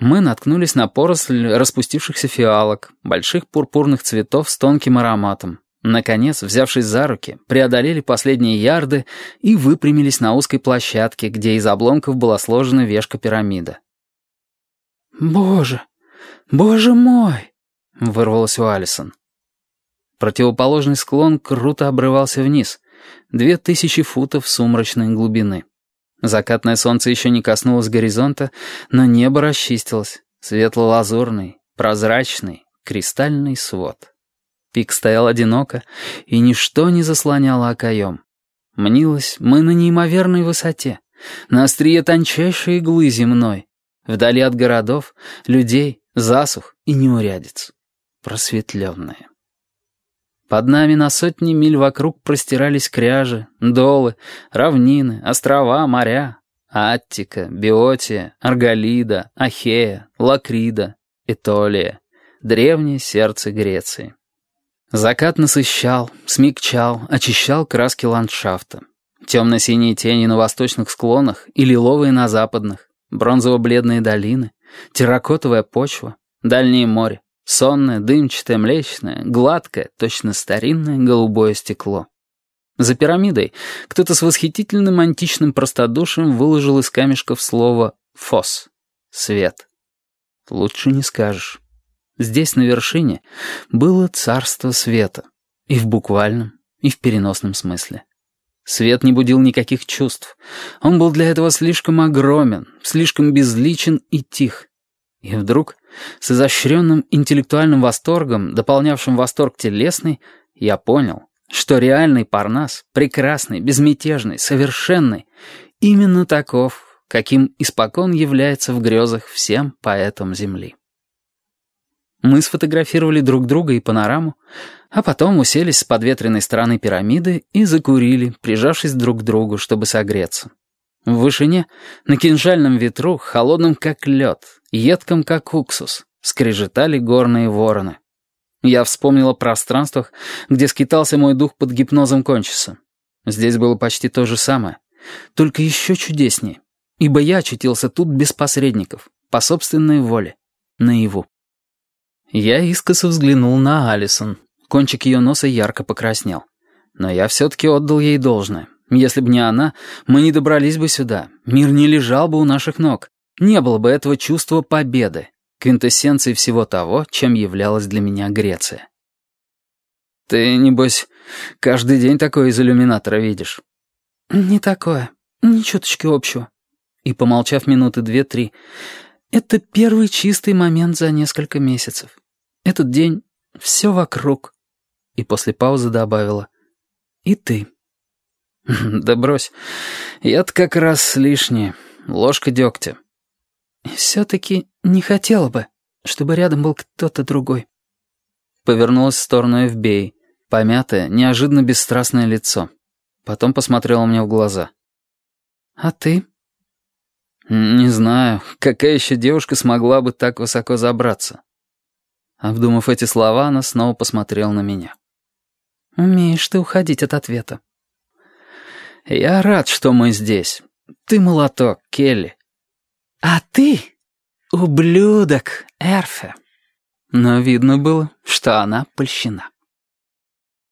Мы наткнулись на поросль распустившихся фиалок, больших пурпурных цветов с тонким ароматом. Наконец, взявшись за руки, преодолели последние ярды и выпрямились на узкой площадке, где из обломков была сложена вешка-пирамида. «Боже! Боже мой!» — вырвалось у Алисон. Противоположный склон круто обрывался вниз, две тысячи футов сумрачной глубины. Закатное солнце еще не коснулось горизонта, но небо расчистилось. Светло-лазурный, прозрачный, кристальный свод. Пик стоял одиноко, и ничто не заслоняло окоем. Мнилось, мы на неимоверной высоте, на острие тончайшей иглы земной, вдали от городов, людей, засух и неурядиц. Просветленные. Под нами на сотни миль вокруг простирались кряжи, долы, равнины, острова, моря. Аттика, Биотия, Арголида, Ахея, Лакрида, Этолия. Древнее сердце Греции. Закат насыщал, смягчал, очищал краски ландшафта. Темно-синие тени на восточных склонах и лиловые на западных, бронзово-бледные долины, терракотовая почва, дальнее море. Сонное, дымчатое, млечное, гладкое, точно старинное голубое стекло. За пирамидой кто-то с восхитительным античным простодушием выложил из камешков слово «фос» — «свет». Лучше не скажешь. Здесь, на вершине, было царство света. И в буквальном, и в переносном смысле. Свет не будил никаких чувств. Он был для этого слишком огромен, слишком безличен и тих. И вдруг, с изощренным интеллектуальным восторгом, дополнявшим восторг телесный, я понял, что реальный Парнас, прекрасный, безмятежный, совершенный, именно таков, каким испокон является в грезах всем поэтам Земли. Мы сфотографировали друг друга и панораму, а потом уселись с подветренной стороны пирамиды и закурили, прижавшись друг к другу, чтобы согреться. В вышине, на кинжальном ветру, холодном как лед, едком как уксус, скрежетали горные вороны. Я вспомнил о пространствах, где скитался мой дух под гипнозом кончиса. Здесь было почти то же самое, только еще чудеснее, ибо я очутился тут без посредников, по собственной воле, наяву. Я искоса взглянул на Алисон, кончик ее носа ярко покраснел. Но я все-таки отдал ей должное. Если бы не она, мы не добрались бы сюда. Мир не лежал бы у наших ног. Не было бы этого чувства победы, квинтэссенции всего того, чем являлась для меня Греция. «Ты, небось, каждый день такое из иллюминатора видишь?» «Не такое. Ни чуточки общего». И, помолчав минуты две-три, «Это первый чистый момент за несколько месяцев. Этот день — все вокруг». И после паузы добавила, «И ты». «Да брось. Я-то как раз лишнее. Ложка дегтя». «Все-таки не хотела бы, чтобы рядом был кто-то другой». Повернулась в сторону Эвбей, помятое, неожиданно бесстрастное лицо. Потом посмотрела мне в глаза. «А ты?» «Не знаю, какая еще девушка смогла бы так высоко забраться?» Обдумав эти слова, она снова посмотрела на меня. «Умеешь ты уходить от ответа». «Я рад, что мы здесь. Ты молоток, Келли». «А ты ублюдок, Эрфе». Но видно было, что она польщена.